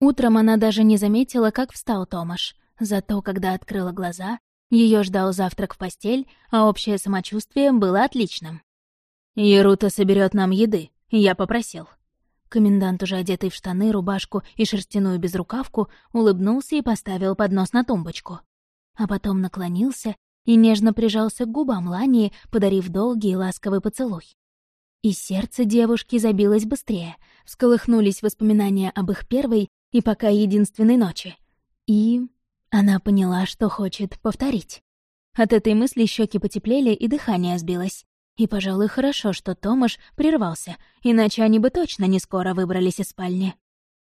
Утром она даже не заметила, как встал Томаш. Зато, когда открыла глаза, ее ждал завтрак в постель, а общее самочувствие было отличным. «Ерута соберет нам еды, я попросил». Комендант, уже одетый в штаны, рубашку и шерстяную безрукавку, улыбнулся и поставил поднос на тумбочку. А потом наклонился и нежно прижался к губам Лании, подарив долгий и ласковый поцелуй. И сердце девушки забилось быстрее, всколыхнулись воспоминания об их первой и пока единственной ночи. И она поняла, что хочет повторить. От этой мысли щеки потеплели и дыхание сбилось. И, пожалуй, хорошо, что Томаш прервался, иначе они бы точно не скоро выбрались из спальни.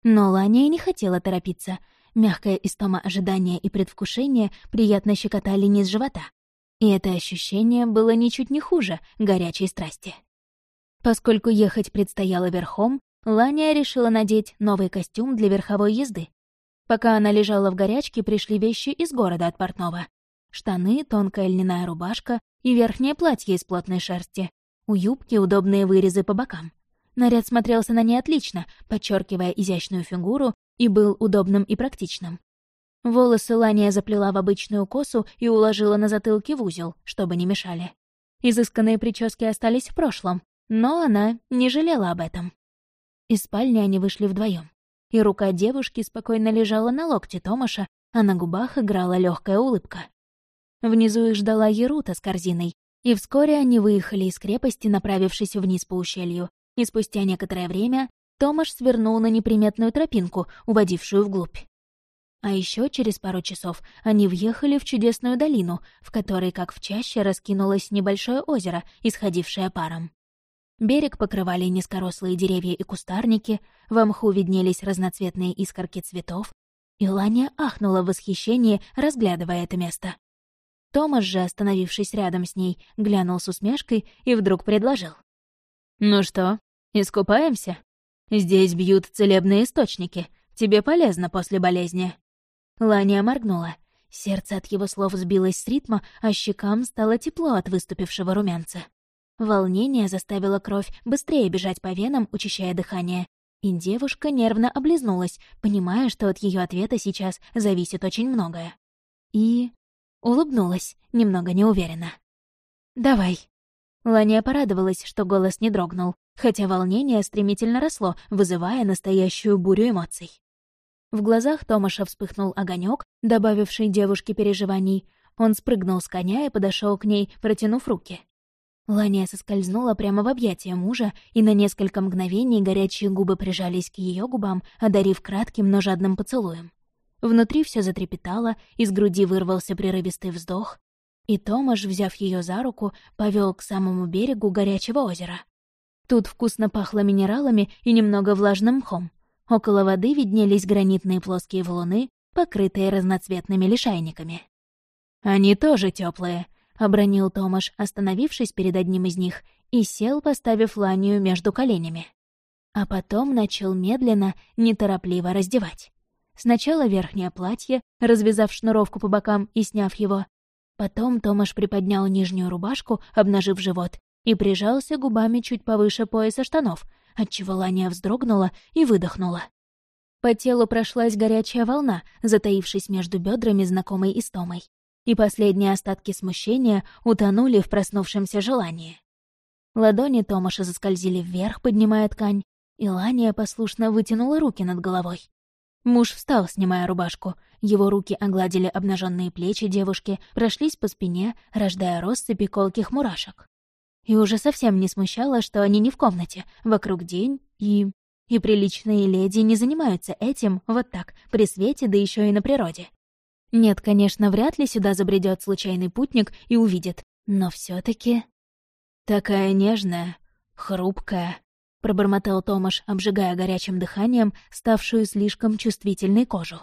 Но Ланя не хотела торопиться. Мягкая истома ожидания и предвкушения приятно щекотали низ живота. И это ощущение было ничуть не хуже горячей страсти. Поскольку ехать предстояло верхом, Ланя решила надеть новый костюм для верховой езды. Пока она лежала в горячке, пришли вещи из города от портного. Штаны, тонкая льняная рубашка и верхнее платье из плотной шерсти. У юбки удобные вырезы по бокам. Наряд смотрелся на ней отлично, подчеркивая изящную фигуру, и был удобным и практичным. Волосы Лания заплела в обычную косу и уложила на затылке в узел, чтобы не мешали. Изысканные прически остались в прошлом, но она не жалела об этом. Из спальни они вышли вдвоем, и рука девушки спокойно лежала на локте Томаша, а на губах играла легкая улыбка. Внизу их ждала Ерута с корзиной, и вскоре они выехали из крепости, направившись вниз по ущелью, и спустя некоторое время Томаш свернул на неприметную тропинку, уводившую вглубь. А еще через пару часов они въехали в чудесную долину, в которой, как в чаще, раскинулось небольшое озеро, исходившее паром. Берег покрывали низкорослые деревья и кустарники, в мху виднелись разноцветные искорки цветов, и Ланя ахнула в восхищении, разглядывая это место. Томас же, остановившись рядом с ней, глянул с усмешкой и вдруг предложил. «Ну что, искупаемся? Здесь бьют целебные источники. Тебе полезно после болезни». Ланя моргнула. Сердце от его слов сбилось с ритма, а щекам стало тепло от выступившего румянца. Волнение заставило кровь быстрее бежать по венам, учащая дыхание. И девушка нервно облизнулась, понимая, что от ее ответа сейчас зависит очень многое. И Улыбнулась, немного неуверенно. «Давай». Ланя порадовалась, что голос не дрогнул, хотя волнение стремительно росло, вызывая настоящую бурю эмоций. В глазах Томаша вспыхнул огонек, добавивший девушке переживаний. Он спрыгнул с коня и подошел к ней, протянув руки. Ланя соскользнула прямо в объятия мужа, и на несколько мгновений горячие губы прижались к ее губам, одарив кратким, но жадным поцелуем. Внутри все затрепетало, из груди вырвался прерывистый вздох, и Томаш, взяв ее за руку, повел к самому берегу горячего озера. Тут вкусно пахло минералами и немного влажным мхом. Около воды виднелись гранитные плоские валуны, покрытые разноцветными лишайниками. «Они тоже теплые, обронил Томаш, остановившись перед одним из них, и сел, поставив ланию между коленями. А потом начал медленно, неторопливо раздевать. Сначала верхнее платье, развязав шнуровку по бокам и сняв его. Потом Томаш приподнял нижнюю рубашку, обнажив живот, и прижался губами чуть повыше пояса штанов, отчего Ланя вздрогнула и выдохнула. По телу прошлась горячая волна, затаившись между бедрами знакомой истомой. И последние остатки смущения утонули в проснувшемся желании. Ладони Томаша заскользили вверх, поднимая ткань, и Лания послушно вытянула руки над головой. Муж встал, снимая рубашку. Его руки огладили обнаженные плечи девушки, прошлись по спине, рождая россыпи колких мурашек. И уже совсем не смущало, что они не в комнате, вокруг день и... И приличные леди не занимаются этим вот так, при свете, да еще и на природе. Нет, конечно, вряд ли сюда забредет случайный путник и увидит, но все таки Такая нежная, хрупкая, пробормотал Томаш, обжигая горячим дыханием ставшую слишком чувствительной кожу.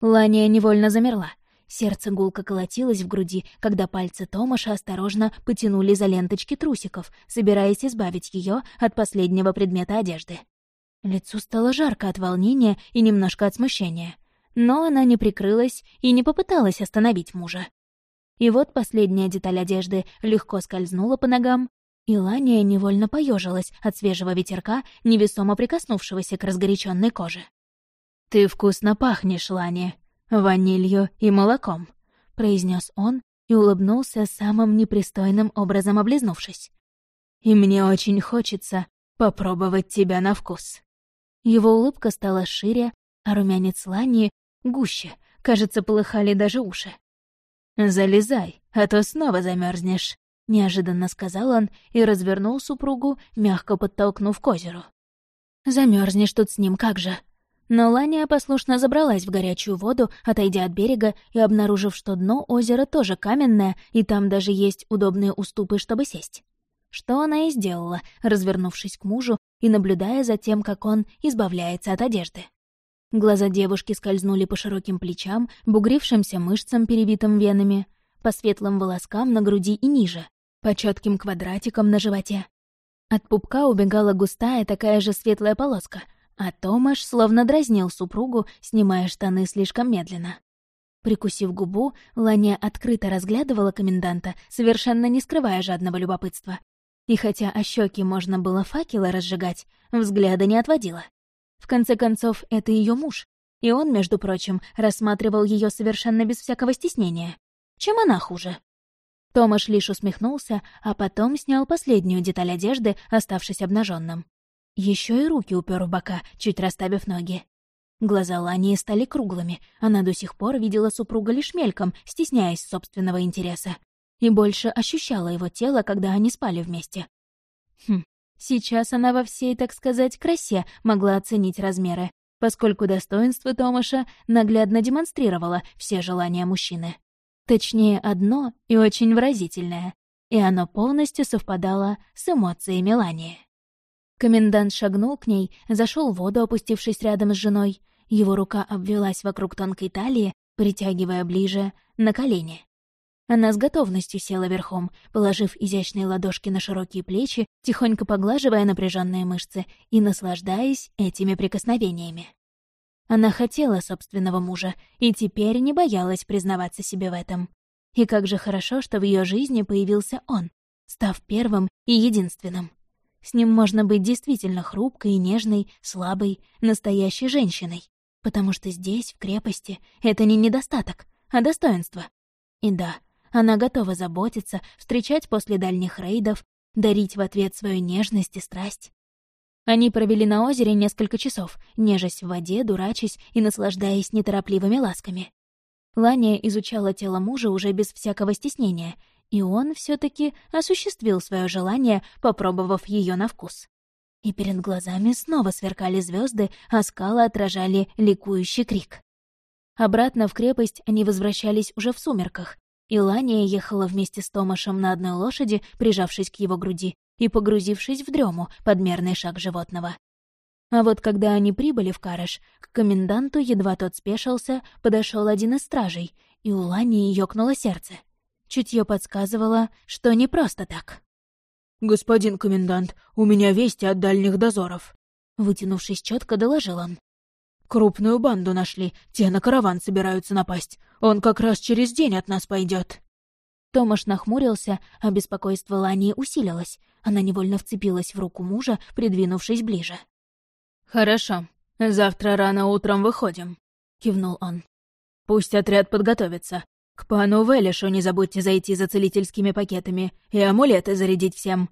Лания невольно замерла. Сердце гулко колотилось в груди, когда пальцы Томаша осторожно потянули за ленточки трусиков, собираясь избавить ее от последнего предмета одежды. Лицу стало жарко от волнения и немножко от смущения. Но она не прикрылась и не попыталась остановить мужа. И вот последняя деталь одежды легко скользнула по ногам, и Лания невольно поежилась от свежего ветерка, невесомо прикоснувшегося к разгоряченной коже. «Ты вкусно пахнешь, Лани, ванилью и молоком», — произнес он и улыбнулся самым непристойным образом облизнувшись. «И мне очень хочется попробовать тебя на вкус». Его улыбка стала шире, а румянец Лани гуще, кажется, полыхали даже уши. «Залезай, а то снова замерзнешь, неожиданно сказал он и развернул супругу, мягко подтолкнув к озеру. Замерзнешь тут с ним, как же!» Но Лания послушно забралась в горячую воду, отойдя от берега и обнаружив, что дно озера тоже каменное, и там даже есть удобные уступы, чтобы сесть. Что она и сделала, развернувшись к мужу и наблюдая за тем, как он избавляется от одежды. Глаза девушки скользнули по широким плечам, бугрившимся мышцам, перебитым венами, по светлым волоскам на груди и ниже, по четким квадратикам на животе. От пупка убегала густая такая же светлая полоска — а Томаш словно дразнил супругу, снимая штаны слишком медленно. Прикусив губу, Ланя открыто разглядывала коменданта, совершенно не скрывая жадного любопытства. И хотя о щеки можно было факела разжигать, взгляда не отводила. В конце концов, это ее муж, и он, между прочим, рассматривал ее совершенно без всякого стеснения. Чем она хуже? Томаш лишь усмехнулся, а потом снял последнюю деталь одежды, оставшись обнаженным. Еще и руки упер в бока, чуть расставив ноги. Глаза Лании стали круглыми, она до сих пор видела супруга лишь мельком, стесняясь собственного интереса. И больше ощущала его тело, когда они спали вместе. Хм, сейчас она во всей, так сказать, красе могла оценить размеры, поскольку достоинство Томаша наглядно демонстрировало все желания мужчины. Точнее, одно и очень выразительное, и оно полностью совпадало с эмоциями Лании. Комендант шагнул к ней, зашел в воду, опустившись рядом с женой. Его рука обвелась вокруг тонкой талии, притягивая ближе, на колени. Она с готовностью села верхом, положив изящные ладошки на широкие плечи, тихонько поглаживая напряженные мышцы и наслаждаясь этими прикосновениями. Она хотела собственного мужа и теперь не боялась признаваться себе в этом. И как же хорошо, что в ее жизни появился он, став первым и единственным. С ним можно быть действительно хрупкой и нежной, слабой, настоящей женщиной. Потому что здесь, в крепости, это не недостаток, а достоинство. И да, она готова заботиться, встречать после дальних рейдов, дарить в ответ свою нежность и страсть. Они провели на озере несколько часов, нежась в воде, дурачась и наслаждаясь неторопливыми ласками. Ланя изучала тело мужа уже без всякого стеснения и он все таки осуществил свое желание, попробовав ее на вкус. И перед глазами снова сверкали звезды, а скалы отражали ликующий крик. Обратно в крепость они возвращались уже в сумерках, и Лания ехала вместе с Томашем на одной лошади, прижавшись к его груди и погрузившись в дрему под мерный шаг животного. А вот когда они прибыли в Караш, к коменданту, едва тот спешился, подошел один из стражей, и у Лании ёкнуло сердце. Чутье подсказывало, что не просто так. «Господин комендант, у меня вести от дальних дозоров», — вытянувшись четко, доложил он. «Крупную банду нашли, те на караван собираются напасть. Он как раз через день от нас пойдет. Томаш нахмурился, а беспокойство Лании усилилось. Она невольно вцепилась в руку мужа, придвинувшись ближе. «Хорошо. Завтра рано утром выходим», — кивнул он. «Пусть отряд подготовится. «К пану Велишу не забудьте зайти за целительскими пакетами и амулеты зарядить всем».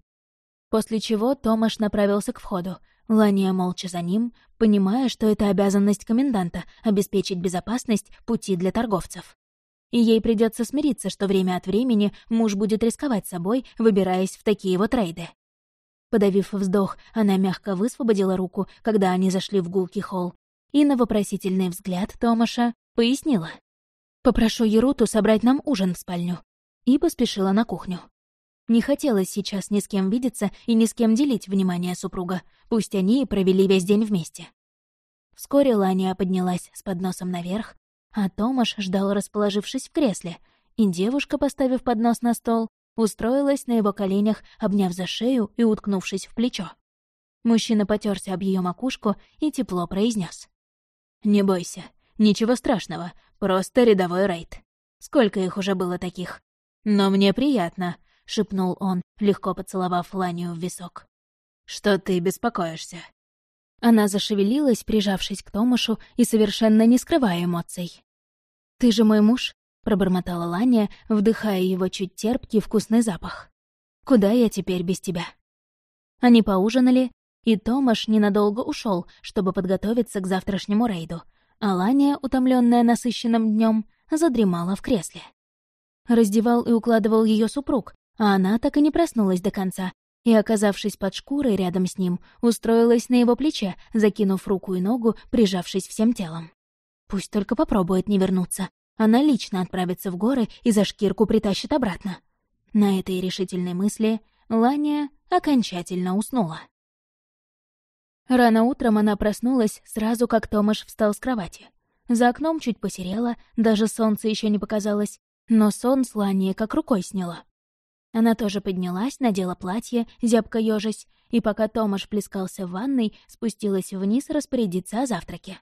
После чего Томаш направился к входу. Лания молча за ним, понимая, что это обязанность коменданта — обеспечить безопасность пути для торговцев. И ей придется смириться, что время от времени муж будет рисковать собой, выбираясь в такие вот рейды. Подавив вздох, она мягко высвободила руку, когда они зашли в гулкий холл, и на вопросительный взгляд Томаша пояснила. Попрошу Еруту собрать нам ужин в спальню. И поспешила на кухню. Не хотелось сейчас ни с кем видеться и ни с кем делить внимание супруга, пусть они и провели весь день вместе. Вскоре Ланя поднялась с подносом наверх, а Томаш ждал, расположившись в кресле, и девушка, поставив поднос на стол, устроилась на его коленях, обняв за шею и уткнувшись в плечо. Мужчина потерся об ее макушку и тепло произнес: «Не бойся, ничего страшного, Просто рядовой рейд. Сколько их уже было таких? Но мне приятно, — шепнул он, легко поцеловав Ланию в висок. «Что ты беспокоишься?» Она зашевелилась, прижавшись к Томашу и совершенно не скрывая эмоций. «Ты же мой муж», — пробормотала Ланя, вдыхая его чуть терпкий вкусный запах. «Куда я теперь без тебя?» Они поужинали, и Томаш ненадолго ушел, чтобы подготовиться к завтрашнему рейду, а Ланя, утомленная насыщенным днем, задремала в кресле. Раздевал и укладывал ее супруг, а она так и не проснулась до конца, и, оказавшись под шкурой рядом с ним, устроилась на его плече, закинув руку и ногу, прижавшись всем телом. Пусть только попробует не вернуться. Она лично отправится в горы и за шкирку притащит обратно. На этой решительной мысли Ланя окончательно уснула. Рано утром она проснулась сразу, как Томаш встал с кровати. За окном чуть посерело, даже солнце еще не показалось, но сон с Ланией как рукой сняло. Она тоже поднялась, надела платье, зябко ёжась, и пока Томаш плескался в ванной, спустилась вниз распорядиться о завтраке.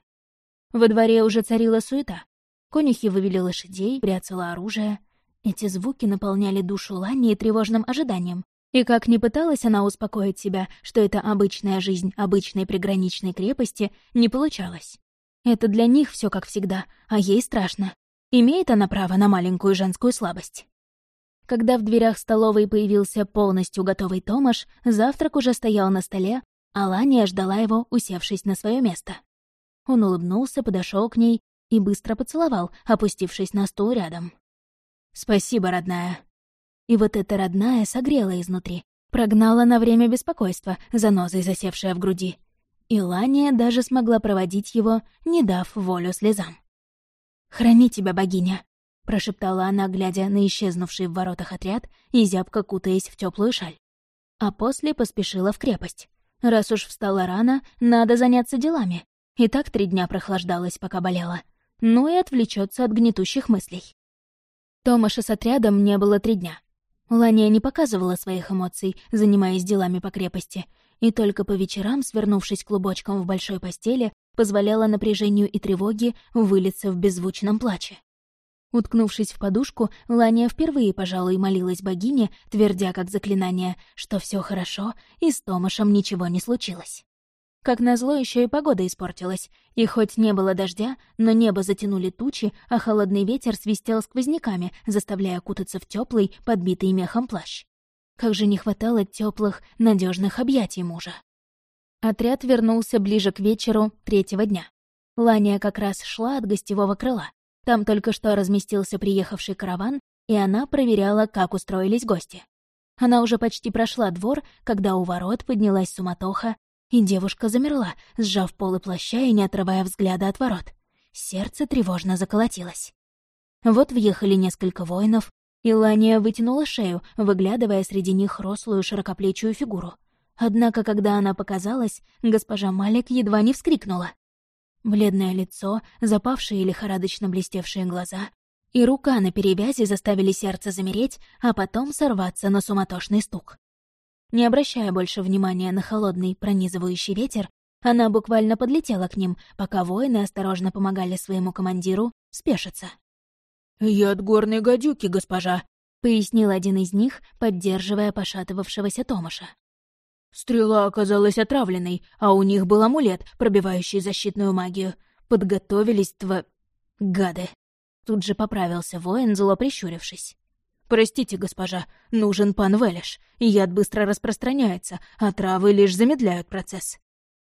Во дворе уже царила суета. Конюхи вывели лошадей, бряцало оружие. Эти звуки наполняли душу Лани тревожным ожиданием. И как ни пыталась она успокоить себя, что это обычная жизнь обычной приграничной крепости, не получалось. Это для них все как всегда, а ей страшно. Имеет она право на маленькую женскую слабость. Когда в дверях столовой появился полностью готовый Томаш, завтрак уже стоял на столе, а Лания ждала его, усевшись на свое место. Он улыбнулся, подошел к ней и быстро поцеловал, опустившись на стул рядом. «Спасибо, родная». И вот эта родная согрела изнутри, прогнала на время беспокойства, занозой засевшая в груди. И Лания даже смогла проводить его, не дав волю слезам. «Храни тебя, богиня», — прошептала она, глядя на исчезнувший в воротах отряд и зябко кутаясь в теплую шаль. А после поспешила в крепость. Раз уж встала рано, надо заняться делами. И так три дня прохлаждалась, пока болела. Ну и отвлечется от гнетущих мыслей. Томаша с отрядом не было три дня. Лания не показывала своих эмоций, занимаясь делами по крепости, и только по вечерам, свернувшись клубочком в большой постели, позволяла напряжению и тревоге вылиться в беззвучном плаче. Уткнувшись в подушку, Лания впервые, пожалуй, молилась богине, твердя как заклинание, что все хорошо и с Томашем ничего не случилось. Как назло, еще и погода испортилась, и хоть не было дождя, но небо затянули тучи, а холодный ветер свистел сквозняками, заставляя кутаться в теплый, подбитый мехом плащ. Как же не хватало теплых, надежных объятий мужа. Отряд вернулся ближе к вечеру третьего дня. Лания как раз шла от гостевого крыла. Там только что разместился приехавший караван, и она проверяла, как устроились гости. Она уже почти прошла двор, когда у ворот поднялась суматоха, и девушка замерла, сжав полы плаща и не отрывая взгляда от ворот. Сердце тревожно заколотилось. Вот въехали несколько воинов, и Лания вытянула шею, выглядывая среди них рослую широкоплечую фигуру. Однако, когда она показалась, госпожа Малик едва не вскрикнула. Бледное лицо, запавшие лихорадочно блестевшие глаза и рука на перевязи заставили сердце замереть, а потом сорваться на суматошный стук. Не обращая больше внимания на холодный, пронизывающий ветер, она буквально подлетела к ним, пока воины осторожно помогали своему командиру спешиться. «Я горной гадюки, госпожа», — пояснил один из них, поддерживая пошатывавшегося Томаша. Стрела оказалась отравленной, а у них был амулет, пробивающий защитную магию. Подготовились тва... гады. Тут же поправился воин, зло прищурившись. «Простите, госпожа, нужен пан Велиш. Яд быстро распространяется, а травы лишь замедляют процесс».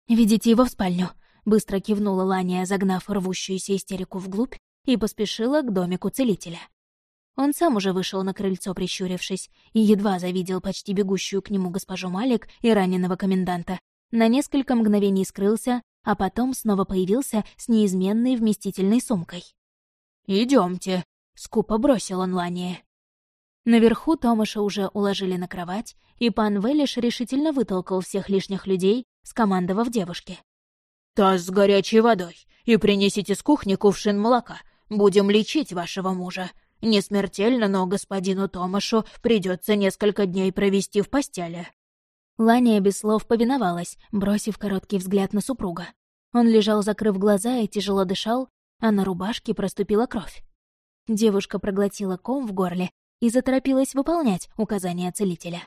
«Ведите его в спальню», — быстро кивнула Лания, загнав рвущуюся истерику вглубь, и поспешила к домику целителя. Он сам уже вышел на крыльцо, прищурившись, и едва завидел почти бегущую к нему госпожу Малик и раненого коменданта. На несколько мгновений скрылся, а потом снова появился с неизменной вместительной сумкой. Идемте, скупо бросил он Лане. Наверху Томаша уже уложили на кровать, и пан Велиш решительно вытолкал всех лишних людей, скомандовав девушке. «Таз с горячей водой, и принесите с кухни кувшин молока. Будем лечить вашего мужа. Не смертельно, но господину Томашу придется несколько дней провести в постели». Ланя без слов повиновалась, бросив короткий взгляд на супруга. Он лежал, закрыв глаза, и тяжело дышал, а на рубашке проступила кровь. Девушка проглотила ком в горле и заторопилась выполнять указания целителя.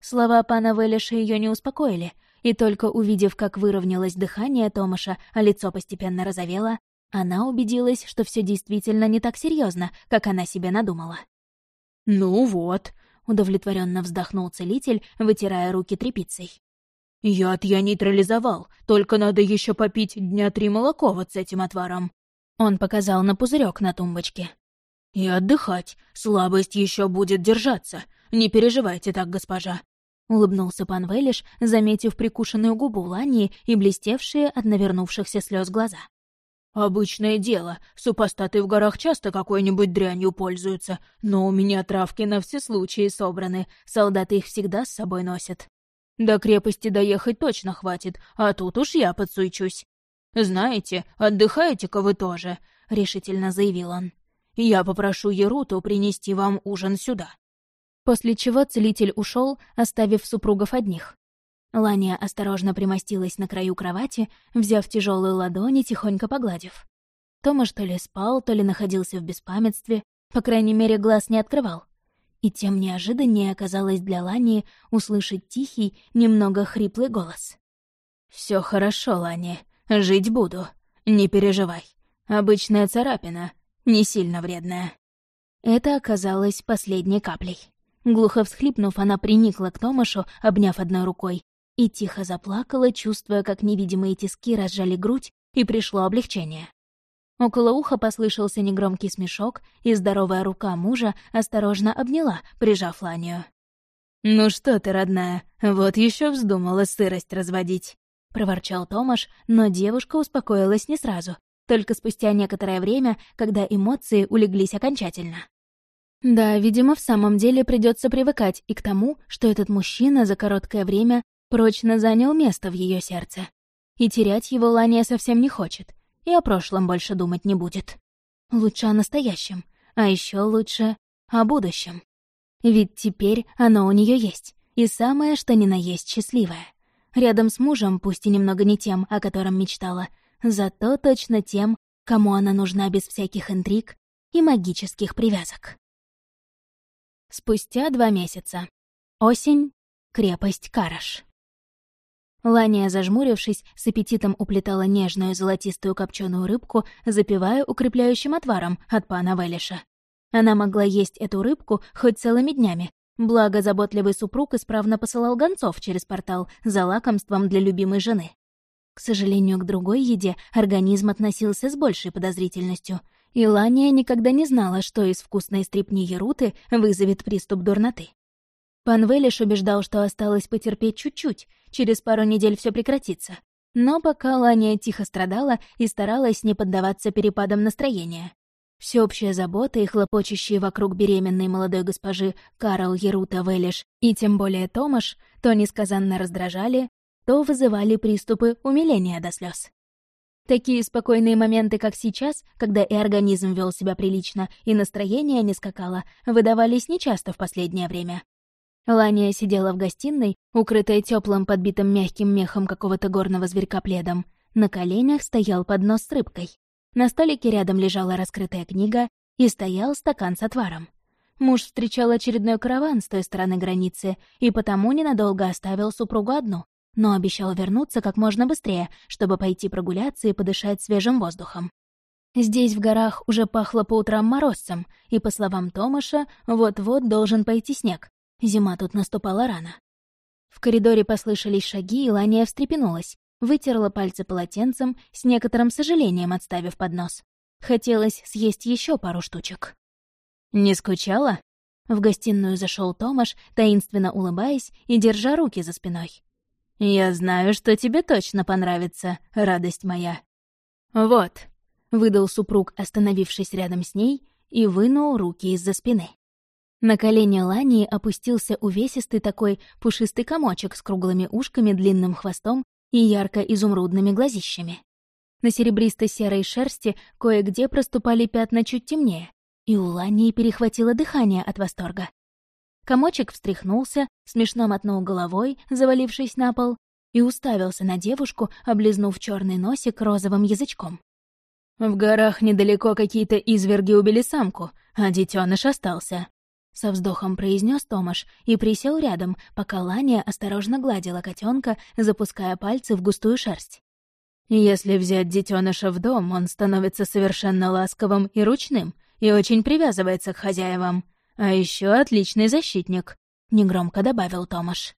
Слова пана Велиша ее не успокоили, и только увидев, как выровнялось дыхание Томаша, а лицо постепенно розовело, она убедилась, что все действительно не так серьезно, как она себе надумала. «Ну вот», — удовлетворенно вздохнул целитель, вытирая руки тряпицей. «Яд я нейтрализовал, только надо еще попить дня три молоко вот с этим отваром». Он показал на пузырек на тумбочке. «И отдыхать, слабость еще будет держаться. Не переживайте так, госпожа». Улыбнулся пан Велиш, заметив прикушенную губу Лании и блестевшие от навернувшихся слез глаза. «Обычное дело. Супостаты в горах часто какой-нибудь дрянью пользуются, но у меня травки на все случаи собраны, солдаты их всегда с собой носят. До крепости доехать точно хватит, а тут уж я подсуечусь. Знаете, отдыхаете-ка вы тоже», — решительно заявил он. «Я попрошу Еруту принести вам ужин сюда». После чего целитель ушел, оставив супругов одних. Ланя осторожно примостилась на краю кровати, взяв тяжелую ладонь и тихонько погладив. Томаш то ли спал, то ли находился в беспамятстве, по крайней мере, глаз не открывал. И тем неожиданнее оказалось для Лани услышать тихий, немного хриплый голос. Все хорошо, Лани, жить буду, не переживай. Обычная царапина, не сильно вредная». Это оказалось последней каплей. Глухо всхлипнув, она приникла к Томашу, обняв одной рукой, и тихо заплакала, чувствуя, как невидимые тиски разжали грудь, и пришло облегчение. Около уха послышался негромкий смешок, и здоровая рука мужа осторожно обняла, прижав Ланию. «Ну что ты, родная, вот еще вздумала сырость разводить», — проворчал Томаш, но девушка успокоилась не сразу, только спустя некоторое время, когда эмоции улеглись окончательно. Да, видимо, в самом деле придется привыкать и к тому, что этот мужчина за короткое время прочно занял место в ее сердце. И терять его Лания совсем не хочет, и о прошлом больше думать не будет. Лучше о настоящем, а еще лучше о будущем. Ведь теперь оно у нее есть, и самое, что ни на есть счастливое. Рядом с мужем, пусть и немного не тем, о котором мечтала, зато точно тем, кому она нужна без всяких интриг и магических привязок. Спустя два месяца. Осень. Крепость Караш. Лания, зажмурившись, с аппетитом уплетала нежную золотистую копченую рыбку, запивая укрепляющим отваром от пана Велиша. Она могла есть эту рыбку хоть целыми днями, благо заботливый супруг исправно посылал гонцов через портал за лакомством для любимой жены. К сожалению, к другой еде организм относился с большей подозрительностью, и Лания никогда не знала, что из вкусной стрипни Еруты вызовет приступ дурноты. Пан Велиш убеждал, что осталось потерпеть чуть-чуть, через пару недель все прекратится. Но пока Лания тихо страдала и старалась не поддаваться перепадам настроения. Всеобщая забота и хлопочущие вокруг беременной молодой госпожи Карл Ерута Велиш и тем более Томаш то несказанно раздражали, то вызывали приступы умиления до слез. Такие спокойные моменты, как сейчас, когда и организм вел себя прилично, и настроение не скакало, выдавались нечасто в последнее время. Лания сидела в гостиной, укрытая теплым, подбитым мягким мехом какого-то горного зверька пледом. На коленях стоял поднос с рыбкой. На столике рядом лежала раскрытая книга и стоял стакан с отваром. Муж встречал очередной караван с той стороны границы и потому ненадолго оставил супругу одну, но обещал вернуться как можно быстрее, чтобы пойти прогуляться и подышать свежим воздухом. Здесь, в горах, уже пахло по утрам морозцем, и, по словам Томаша, вот-вот должен пойти снег, Зима тут наступала рано. В коридоре послышались шаги, и Лания встрепенулась, вытерла пальцы полотенцем, с некоторым сожалением отставив поднос. Хотелось съесть еще пару штучек. «Не скучала?» В гостиную зашел Томаш, таинственно улыбаясь и держа руки за спиной. «Я знаю, что тебе точно понравится, радость моя». «Вот», — выдал супруг, остановившись рядом с ней, и вынул руки из-за спины. На колени Лании опустился увесистый такой пушистый комочек с круглыми ушками, длинным хвостом и ярко-изумрудными глазищами. На серебристо-серой шерсти кое-где проступали пятна чуть темнее, и у Лании перехватило дыхание от восторга. Комочек встряхнулся, смешно мотнул головой, завалившись на пол, и уставился на девушку, облизнув черный носик розовым язычком. «В горах недалеко какие-то изверги убили самку, а детеныш остался. Со вздохом произнес Томаш и присел рядом, пока Ланя осторожно гладила котенка, запуская пальцы в густую шерсть. Если взять детеныша в дом, он становится совершенно ласковым и ручным, и очень привязывается к хозяевам. А еще отличный защитник», — негромко добавил Томаш.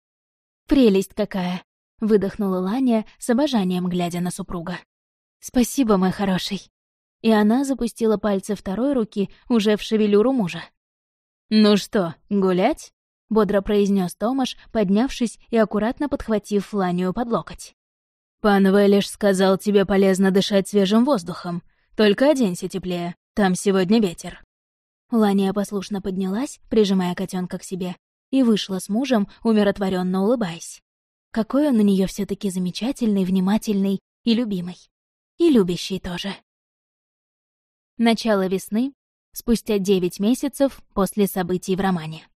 «Прелесть какая!» — выдохнула Ланя с обожанием, глядя на супруга. «Спасибо, мой хороший». И она запустила пальцы второй руки уже в шевелюру мужа. «Ну что, гулять?» — бодро произнес Томаш, поднявшись и аккуратно подхватив Ланию под локоть. «Пан Велиш сказал, тебе полезно дышать свежим воздухом. Только оденься теплее, там сегодня ветер». Лания послушно поднялась, прижимая котенка к себе, и вышла с мужем, умиротворенно улыбаясь. Какой он у нее все таки замечательный, внимательный и любимый. И любящий тоже. Начало весны, спустя девять месяцев после событий в романе.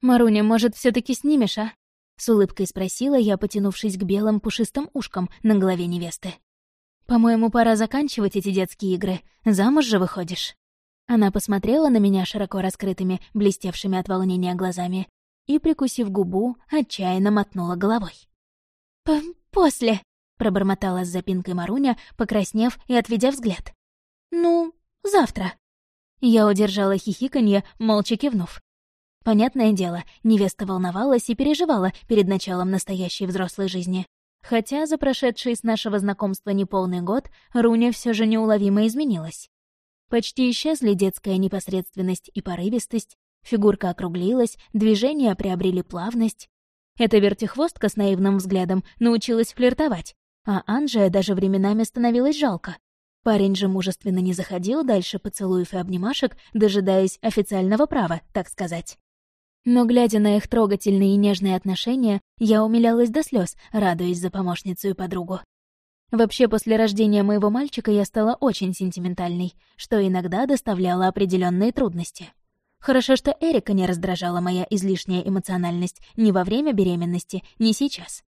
«Маруня, может, все таки снимешь, а?» — с улыбкой спросила я, потянувшись к белым пушистым ушкам на голове невесты. «По-моему, пора заканчивать эти детские игры. Замуж же выходишь». Она посмотрела на меня широко раскрытыми, блестевшими от волнения глазами и, прикусив губу, отчаянно мотнула головой. «После», — пробормотала с запинкой Маруня, покраснев и отведя взгляд. «Ну, завтра». Я удержала хихиканье, молча кивнув. Понятное дело, невеста волновалась и переживала перед началом настоящей взрослой жизни. Хотя за прошедший с нашего знакомства неполный год Руня все же неуловимо изменилась. Почти исчезли детская непосредственность и порывистость, фигурка округлилась, движения приобрели плавность. Эта вертихвостка с наивным взглядом научилась флиртовать, а Анжея даже временами становилась жалко. Парень же мужественно не заходил дальше поцелуев и обнимашек, дожидаясь официального права, так сказать. Но, глядя на их трогательные и нежные отношения, я умилялась до слез, радуясь за помощницу и подругу. Вообще, после рождения моего мальчика я стала очень сентиментальной, что иногда доставляло определенные трудности. Хорошо, что Эрика не раздражала моя излишняя эмоциональность ни во время беременности, ни сейчас.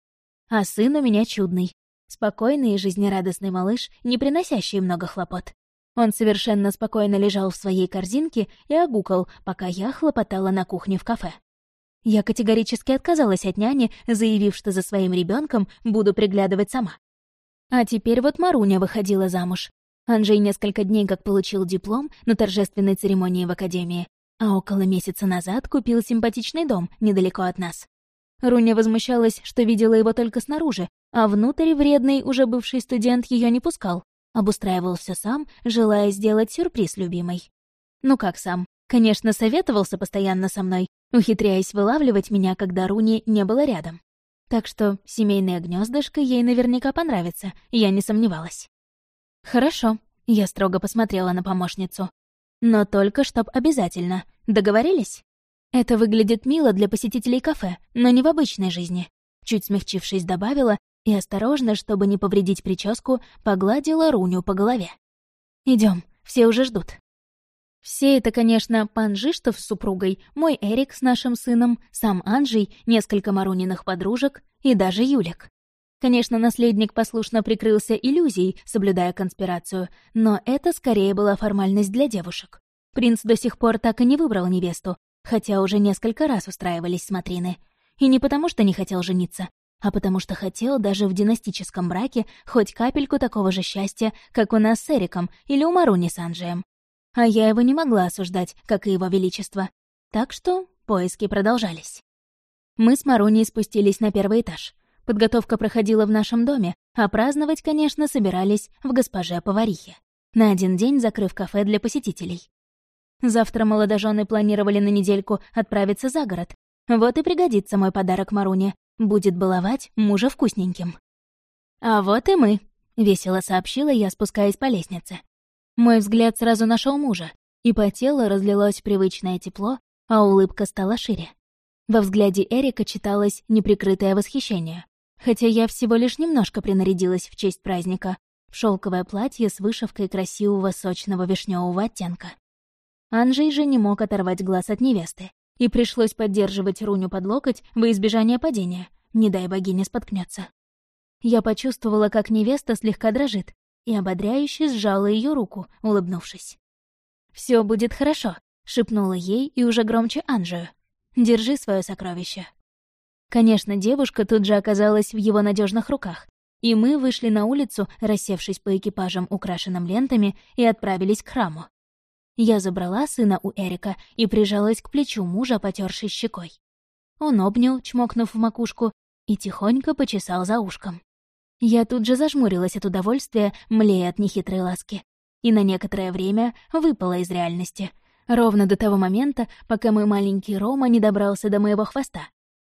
А сын у меня чудный, Спокойный и жизнерадостный малыш, не приносящий много хлопот. Он совершенно спокойно лежал в своей корзинке и огукал, пока я хлопотала на кухне в кафе. Я категорически отказалась от няни, заявив, что за своим ребенком буду приглядывать сама. А теперь вот Маруня выходила замуж. Анжей несколько дней как получил диплом на торжественной церемонии в академии, а около месяца назад купил симпатичный дом недалеко от нас. Руня возмущалась, что видела его только снаружи, а внутрь вредный, уже бывший студент, ее не пускал. Обустраивал все сам, желая сделать сюрприз любимой. Ну как сам? Конечно, советовался постоянно со мной, ухитряясь вылавливать меня, когда Руни не было рядом. Так что семейное гнездышко ей наверняка понравится, я не сомневалась. «Хорошо», — я строго посмотрела на помощницу. «Но только чтоб обязательно. Договорились?» Это выглядит мило для посетителей кафе, но не в обычной жизни. Чуть смягчившись, добавила и осторожно, чтобы не повредить прическу, погладила Руню по голове. Идем, все уже ждут. Все это, конечно, пан Жиштов с супругой, мой Эрик с нашим сыном, сам Анжей, несколько Маруниных подружек и даже Юлик. Конечно, наследник послушно прикрылся иллюзией, соблюдая конспирацию, но это скорее была формальность для девушек. Принц до сих пор так и не выбрал невесту, хотя уже несколько раз устраивались смотрины. И не потому, что не хотел жениться, а потому что хотел даже в династическом браке хоть капельку такого же счастья, как у нас с Эриком или у Маруни с Анджием. А я его не могла осуждать, как и его величество. Так что поиски продолжались. Мы с Маруней спустились на первый этаж. Подготовка проходила в нашем доме, а праздновать, конечно, собирались в госпоже поварихе. На один день закрыв кафе для посетителей. Завтра молодожены планировали на недельку отправиться за город. Вот и пригодится мой подарок Маруне. Будет баловать мужа вкусненьким. «А вот и мы», — весело сообщила я, спускаясь по лестнице. Мой взгляд сразу нашел мужа, и по телу разлилось привычное тепло, а улыбка стала шире. Во взгляде Эрика читалось неприкрытое восхищение. Хотя я всего лишь немножко принарядилась в честь праздника, шелковое платье с вышивкой красивого сочного вишневого оттенка. Анжей же не мог оторвать глаз от невесты, и пришлось поддерживать Руню под локоть во избежание падения, не дай богиня споткнется. Я почувствовала, как невеста слегка дрожит, и ободряюще сжала ее руку, улыбнувшись. Все будет хорошо», — шепнула ей и уже громче Анжию. «Держи свое сокровище». Конечно, девушка тут же оказалась в его надежных руках, и мы вышли на улицу, рассевшись по экипажам, украшенным лентами, и отправились к храму. Я забрала сына у Эрика и прижалась к плечу мужа, потершей щекой. Он обнял, чмокнув в макушку, и тихонько почесал за ушком. Я тут же зажмурилась от удовольствия, млея от нехитрой ласки, и на некоторое время выпала из реальности, ровно до того момента, пока мой маленький Рома не добрался до моего хвоста.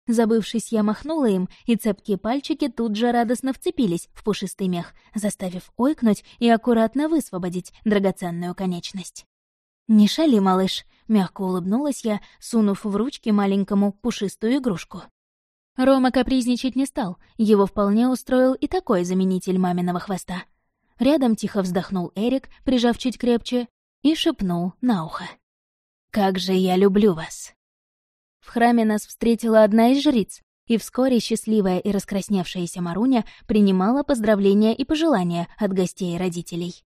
Забывшись, я махнула им, и цепкие пальчики тут же радостно вцепились в пушистый мех, заставив ойкнуть и аккуратно высвободить драгоценную конечность. «Не шали, малыш», — мягко улыбнулась я, сунув в ручки маленькому пушистую игрушку. Рома капризничать не стал, его вполне устроил и такой заменитель маминого хвоста. Рядом тихо вздохнул Эрик, прижав чуть крепче, и шепнул на ухо. «Как же я люблю вас!» В храме нас встретила одна из жриц, и вскоре счастливая и раскрасневшаяся Маруня принимала поздравления и пожелания от гостей и родителей.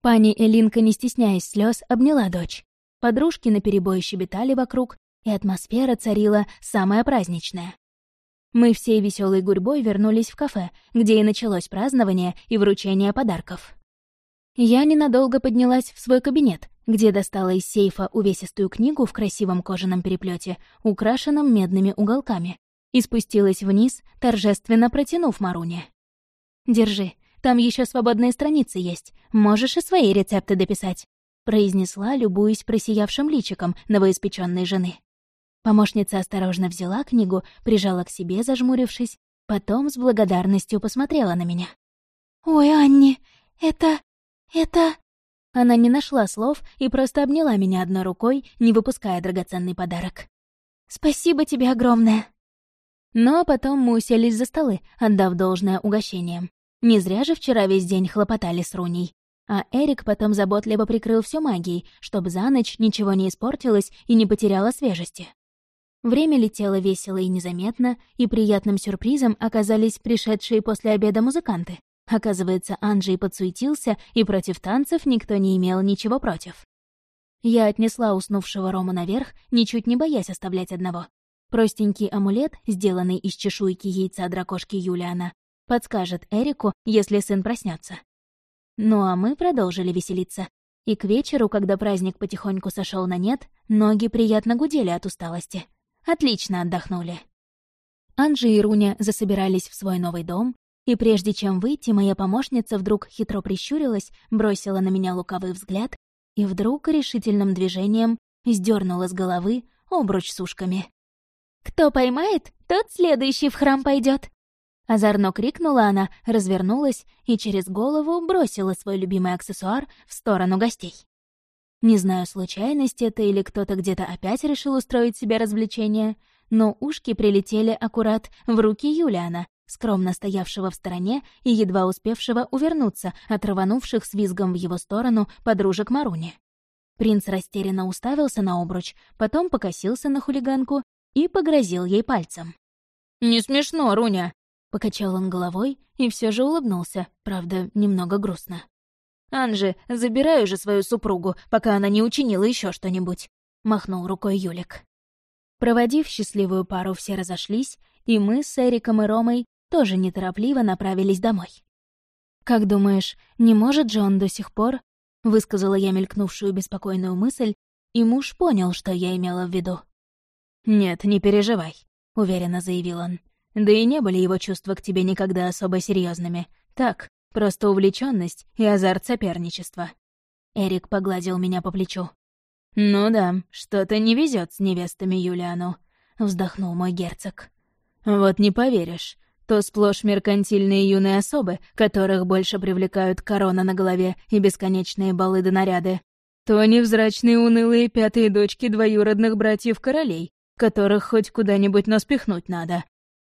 Пани Элинка, не стесняясь слез, обняла дочь. Подружки наперебой щебетали вокруг, и атмосфера царила самая праздничная. Мы всей веселой гурьбой вернулись в кафе, где и началось празднование и вручение подарков. Я ненадолго поднялась в свой кабинет, где достала из сейфа увесистую книгу в красивом кожаном переплете, украшенном медными уголками, и спустилась вниз, торжественно протянув Маруне. «Держи, там еще свободные страницы есть, можешь и свои рецепты дописать», произнесла, любуясь просиявшим личиком новоиспеченной жены. Помощница осторожно взяла книгу, прижала к себе, зажмурившись, потом с благодарностью посмотрела на меня. «Ой, Анни, это... это...» Она не нашла слов и просто обняла меня одной рукой, не выпуская драгоценный подарок. «Спасибо тебе огромное!» Ну а потом мы уселись за столы, отдав должное угощением. Не зря же вчера весь день хлопотали с Руней. А Эрик потом заботливо прикрыл все магией, чтобы за ночь ничего не испортилось и не потеряло свежести. Время летело весело и незаметно, и приятным сюрпризом оказались пришедшие после обеда музыканты. Оказывается, Анджей подсуетился, и против танцев никто не имел ничего против. Я отнесла уснувшего Рома наверх, ничуть не боясь оставлять одного. Простенький амулет, сделанный из чешуйки яйца дракошки Юлиана, подскажет Эрику, если сын проснется. Ну а мы продолжили веселиться. И к вечеру, когда праздник потихоньку сошел на нет, ноги приятно гудели от усталости. Отлично отдохнули. Анжи и Руня засобирались в свой новый дом, и прежде чем выйти, моя помощница вдруг хитро прищурилась, бросила на меня лукавый взгляд и вдруг решительным движением сдернула с головы обруч с ушками. «Кто поймает, тот следующий в храм пойдет. Озорно крикнула она, развернулась и через голову бросила свой любимый аксессуар в сторону гостей. Не знаю, случайность это или кто-то где-то опять решил устроить себе развлечение, но ушки прилетели аккурат в руки Юлиана, скромно стоявшего в стороне и едва успевшего увернуться от рванувших с визгом в его сторону подружек Маруни. Принц растерянно уставился на обруч, потом покосился на хулиганку и погрозил ей пальцем. «Не смешно, Руня!» — покачал он головой и все же улыбнулся, правда, немного грустно. «Анжи, забирай уже свою супругу, пока она не учинила еще что-нибудь», — махнул рукой Юлик. Проводив счастливую пару, все разошлись, и мы с Эриком и Ромой тоже неторопливо направились домой. «Как думаешь, не может же он до сих пор?» — высказала я мелькнувшую беспокойную мысль, и муж понял, что я имела в виду. «Нет, не переживай», — уверенно заявил он. «Да и не были его чувства к тебе никогда особо серьезными. Так, просто увлеченность и азарт соперничества». Эрик погладил меня по плечу. «Ну да, что-то не везет с невестами Юлиану», — вздохнул мой герцог. «Вот не поверишь, то сплошь меркантильные юные особы, которых больше привлекают корона на голове и бесконечные балы да наряды, то невзрачные унылые пятые дочки двоюродных братьев-королей, которых хоть куда-нибудь нос пихнуть надо».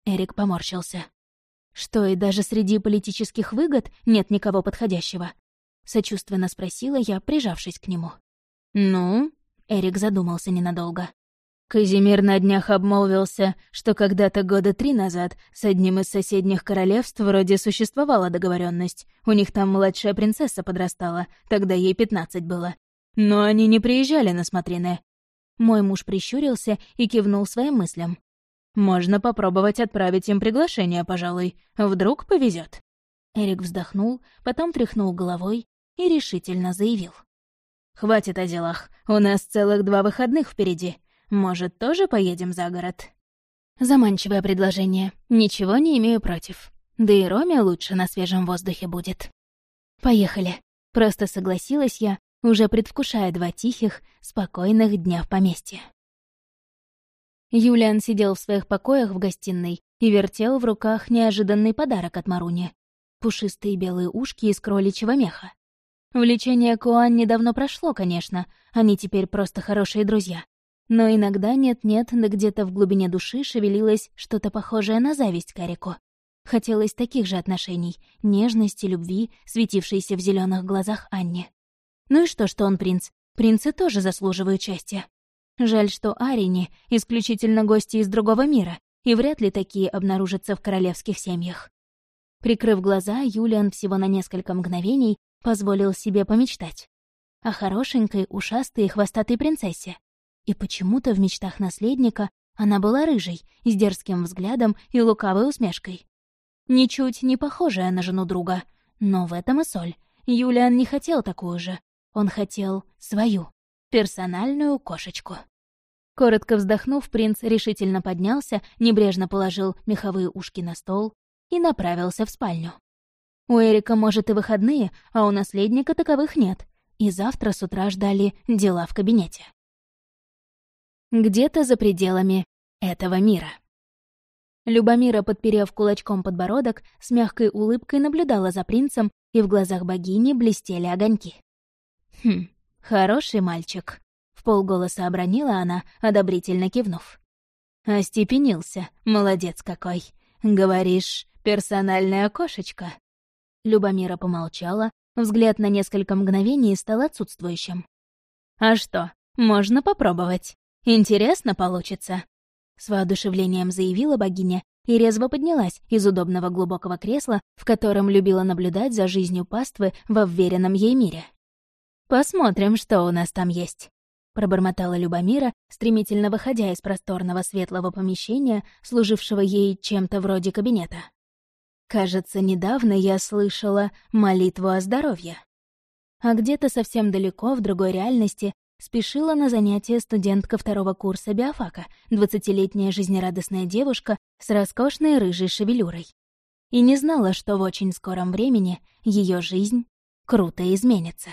Эрик поморщился. «Что, и даже среди политических выгод нет никого подходящего?» Сочувственно спросила я, прижавшись к нему. «Ну?» — Эрик задумался ненадолго. Казимир на днях обмолвился, что когда-то года три назад с одним из соседних королевств вроде существовала договоренность. У них там младшая принцесса подрастала, тогда ей пятнадцать было. Но они не приезжали на смотрины, Мой муж прищурился и кивнул своим мыслям. «Можно попробовать отправить им приглашение, пожалуй. Вдруг повезет. Эрик вздохнул, потом тряхнул головой и решительно заявил. «Хватит о делах. У нас целых два выходных впереди. Может, тоже поедем за город?» Заманчивое предложение. Ничего не имею против. Да и Роме лучше на свежем воздухе будет. Поехали. Просто согласилась я, уже предвкушая два тихих, спокойных дня в поместье. Юлиан сидел в своих покоях в гостиной и вертел в руках неожиданный подарок от Маруни — пушистые белые ушки из кроличьего меха. Влечение Куан недавно прошло, конечно, они теперь просто хорошие друзья. Но иногда нет-нет, да где-то в глубине души шевелилось что-то похожее на зависть к Эрику. Хотелось таких же отношений, нежности, любви, светившейся в зеленых глазах Анни. Ну и что, что он принц? Принцы тоже заслуживают счастья. Жаль, что Арини — исключительно гости из другого мира, и вряд ли такие обнаружатся в королевских семьях. Прикрыв глаза, Юлиан всего на несколько мгновений позволил себе помечтать. О хорошенькой, ушастой и хвостатой принцессе. И почему-то в мечтах наследника она была рыжей, с дерзким взглядом и лукавой усмешкой. Ничуть не похожая на жену друга. Но в этом и соль. Юлиан не хотел такую же. Он хотел свою, персональную кошечку. Коротко вздохнув, принц решительно поднялся, небрежно положил меховые ушки на стол и направился в спальню. У Эрика, может, и выходные, а у наследника таковых нет, и завтра с утра ждали дела в кабинете. Где-то за пределами этого мира. Любомира, подперев кулачком подбородок, с мягкой улыбкой наблюдала за принцем, и в глазах богини блестели огоньки. «Хм, хороший мальчик», — в полголоса обронила она, одобрительно кивнув. «Остепенился, молодец какой. Говоришь, персональная кошечка?» Любомира помолчала, взгляд на несколько мгновений стал отсутствующим. «А что, можно попробовать. Интересно получится», с воодушевлением заявила богиня и резво поднялась из удобного глубокого кресла, в котором любила наблюдать за жизнью паствы во вверенном ей мире. «Посмотрим, что у нас там есть», — пробормотала Любомира, стремительно выходя из просторного светлого помещения, служившего ей чем-то вроде кабинета. «Кажется, недавно я слышала молитву о здоровье». А где-то совсем далеко, в другой реальности, спешила на занятия студентка второго курса биофака, двадцатилетняя жизнерадостная девушка с роскошной рыжей шевелюрой. И не знала, что в очень скором времени ее жизнь круто изменится.